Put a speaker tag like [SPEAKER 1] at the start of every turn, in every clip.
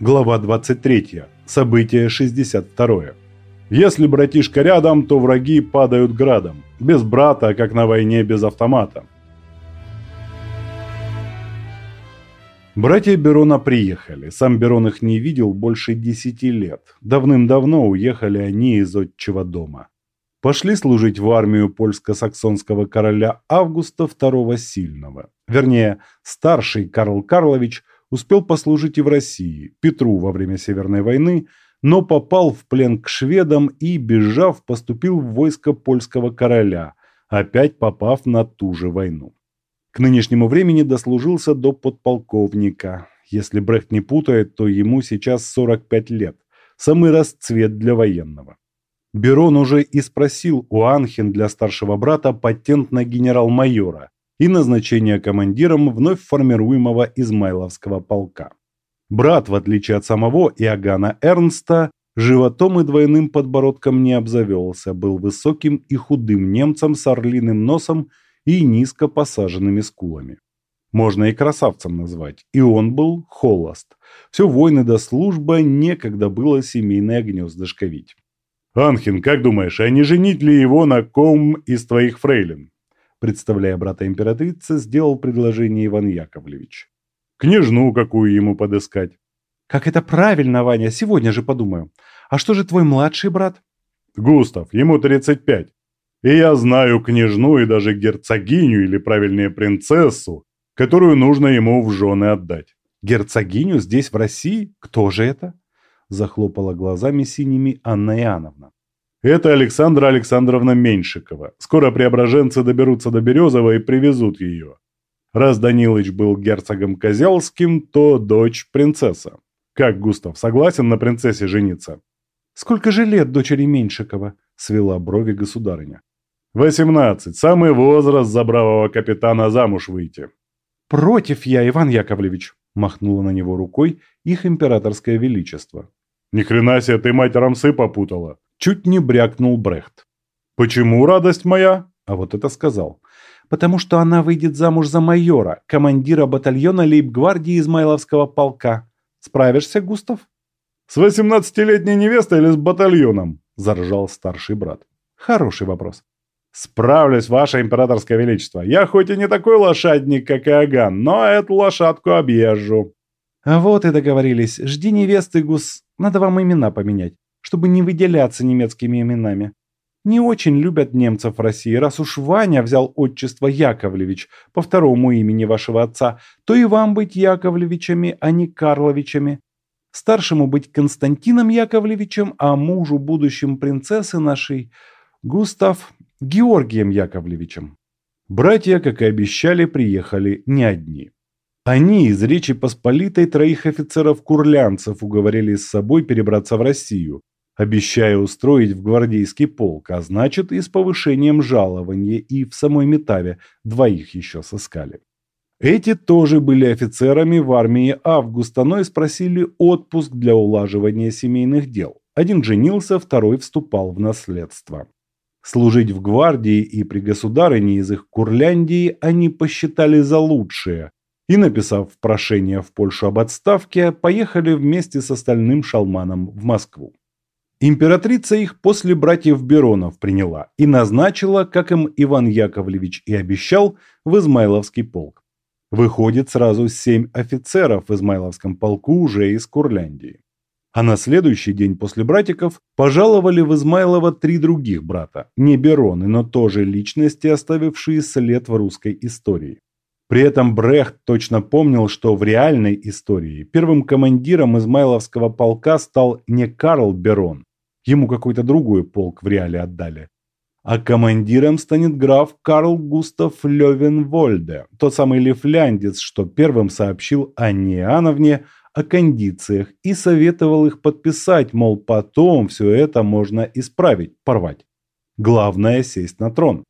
[SPEAKER 1] Глава 23. Событие 62. Если братишка рядом, то враги падают градом. Без брата, как на войне без автомата. Братья Берона приехали. Сам Берон их не видел больше десяти лет. Давным-давно уехали они из отчего дома. Пошли служить в армию польско-саксонского короля Августа II Сильного. Вернее, старший Карл Карлович – успел послужить и в России, Петру во время Северной войны, но попал в плен к шведам и, бежав, поступил в войско польского короля, опять попав на ту же войну. К нынешнему времени дослужился до подполковника. Если Брехт не путает, то ему сейчас 45 лет. Самый расцвет для военного. Берон уже и спросил у Анхен для старшего брата патент на генерал-майора, и назначение командиром вновь формируемого Измайловского полка. Брат, в отличие от самого Иоганна Эрнста, животом и двойным подбородком не обзавелся, был высоким и худым немцем с орлиным носом и низко посаженными скулами. Можно и красавцем назвать, и он был холост. Все войны до службы некогда было семейное гнездышко ведь. «Анхин, как думаешь, а не женить ли его на ком из твоих фрейлин?» Представляя брата императрицы, сделал предложение Иван Яковлевич. «Княжну какую ему подыскать?»
[SPEAKER 2] «Как это правильно, Ваня, сегодня же подумаю. А что же твой младший брат?»
[SPEAKER 1] «Густав, ему 35. И я знаю княжну и даже герцогиню, или правильнее принцессу, которую нужно ему в жены отдать».
[SPEAKER 2] «Герцогиню здесь, в России? Кто же это?» Захлопала глазами синими Анна Иоанновна.
[SPEAKER 1] Это Александра Александровна Меньшикова. Скоро преображенцы доберутся до Березова и привезут ее. Раз Данилыч был герцогом Козелским, то дочь принцесса. Как, Густав, согласен на принцессе жениться?
[SPEAKER 2] Сколько же лет дочери Меньшикова? Свела брови государыня.
[SPEAKER 1] Восемнадцать. Самый возраст за бравого капитана замуж выйти.
[SPEAKER 2] Против я, Иван Яковлевич, махнула на него рукой их императорское величество.
[SPEAKER 1] Ни хрена себе ты мать рамсы попутала.
[SPEAKER 2] Чуть не брякнул Брехт.
[SPEAKER 1] «Почему, радость моя?»
[SPEAKER 2] А вот это сказал. «Потому что она выйдет замуж за майора, командира батальона лейб-гвардии Измайловского полка. Справишься, Густав?»
[SPEAKER 1] «С восемнадцатилетней невестой или с батальоном?» – заржал старший брат.
[SPEAKER 2] «Хороший вопрос».
[SPEAKER 1] «Справлюсь, ваше императорское величество. Я хоть и не такой лошадник, как Иоганн, но эту лошадку объезжу».
[SPEAKER 2] «А вот и договорились. Жди невесты, Гус. Надо вам имена поменять чтобы не выделяться немецкими именами. Не очень любят немцев в России, раз уж Ваня взял отчество Яковлевич по второму имени вашего отца, то и вам быть Яковлевичами, а не Карловичами. Старшему быть Константином Яковлевичем, а мужу будущим принцессы нашей Густав Георгием Яковлевичем. Братья, как и обещали, приехали не одни. Они из Речи Посполитой троих офицеров-курлянцев уговорили с собой перебраться в Россию, обещая устроить в гвардейский полк, а значит и с повышением жалования, и в самой Метаве двоих еще сыскали. Эти тоже были офицерами в армии Августа, но и спросили отпуск для улаживания семейных дел. Один женился, второй вступал в наследство. Служить в гвардии и при государыне из их Курляндии они посчитали за лучшее, и, написав прошение в Польшу об отставке, поехали вместе с остальным шалманом в Москву. Императрица их после братьев Беронов приняла и назначила, как им Иван Яковлевич и обещал, в Измайловский полк. Выходит сразу семь офицеров в Измайловском полку уже из Курляндии. А на следующий день после братиков пожаловали в Измайлово три других брата, не Бероны, но тоже личности, оставившие след в русской истории. При этом Брехт точно помнил, что в реальной истории первым командиром Измайловского полка стал не Карл Берон, ему какой-то другой полк в реале отдали, а командиром станет граф Карл Густав Левенвольде, тот самый лифляндец, что первым сообщил Анне Иоанновне о кондициях и советовал их подписать, мол, потом все это можно исправить, порвать. Главное – сесть на трон.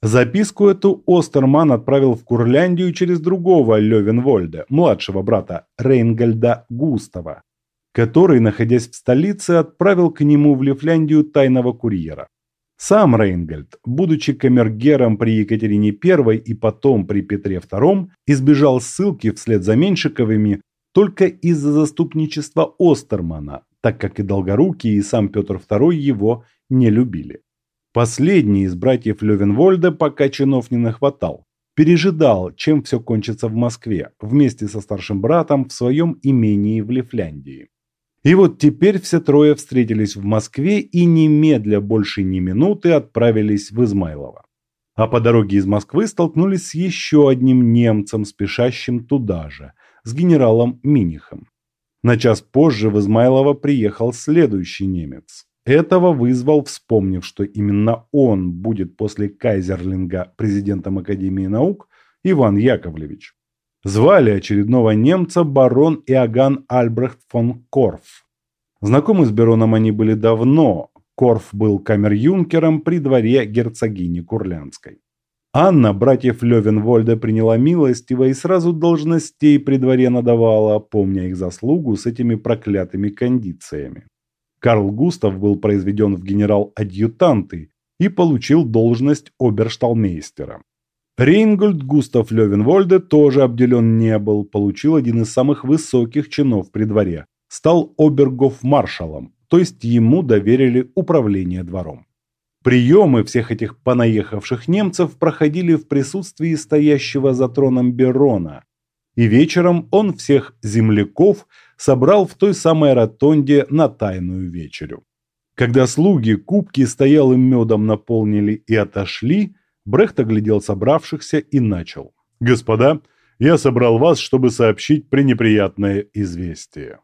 [SPEAKER 2] Записку эту Остерман отправил в Курляндию через другого Левенвольда, младшего брата Рейнгольда Густава, который, находясь в столице, отправил к нему в Лифляндию тайного курьера. Сам Рейнгольд, будучи камергером при Екатерине I и потом при Петре II, избежал ссылки вслед за Меньшиковыми,
[SPEAKER 1] только из-за заступничества Остермана, так как и Долгорукий, и сам Петр II его не любили. Последний из братьев Левенвольда пока чинов не нахватал. Пережидал, чем все кончится в Москве, вместе со старшим братом в своем имении в Лифляндии. И вот теперь все трое встретились в Москве и немедля больше ни минуты отправились в Измайлово. А по дороге из Москвы столкнулись с еще одним немцем, спешащим туда же, с генералом Минихом. На час позже в Измайлово приехал следующий немец. Этого вызвал, вспомнив, что именно он будет после Кайзерлинга президентом Академии наук, Иван Яковлевич. Звали очередного немца барон Иоганн Альбрехт фон Корф. Знакомы с бароном они были давно. Корф был камер-юнкером при дворе герцогини Курлянской. Анна братьев Левенвольда приняла милостиво и сразу должностей при дворе надавала, помня их заслугу с этими проклятыми кондициями. Карл Густав был произведен в генерал-адъютанты и получил должность обершталмейстера. Рейнгольд Густав Левенвольде тоже обделен не был, получил один из самых высоких чинов при дворе, стал обергоф-маршалом, то есть ему доверили управление двором. Приемы всех этих понаехавших немцев проходили в присутствии стоящего за троном Берона, и вечером он всех земляков собрал в той самой ротонде на тайную вечерю. Когда слуги кубки стоялым медом наполнили и отошли, Брехт оглядел собравшихся и начал. «Господа, я собрал вас, чтобы сообщить пренеприятное известие.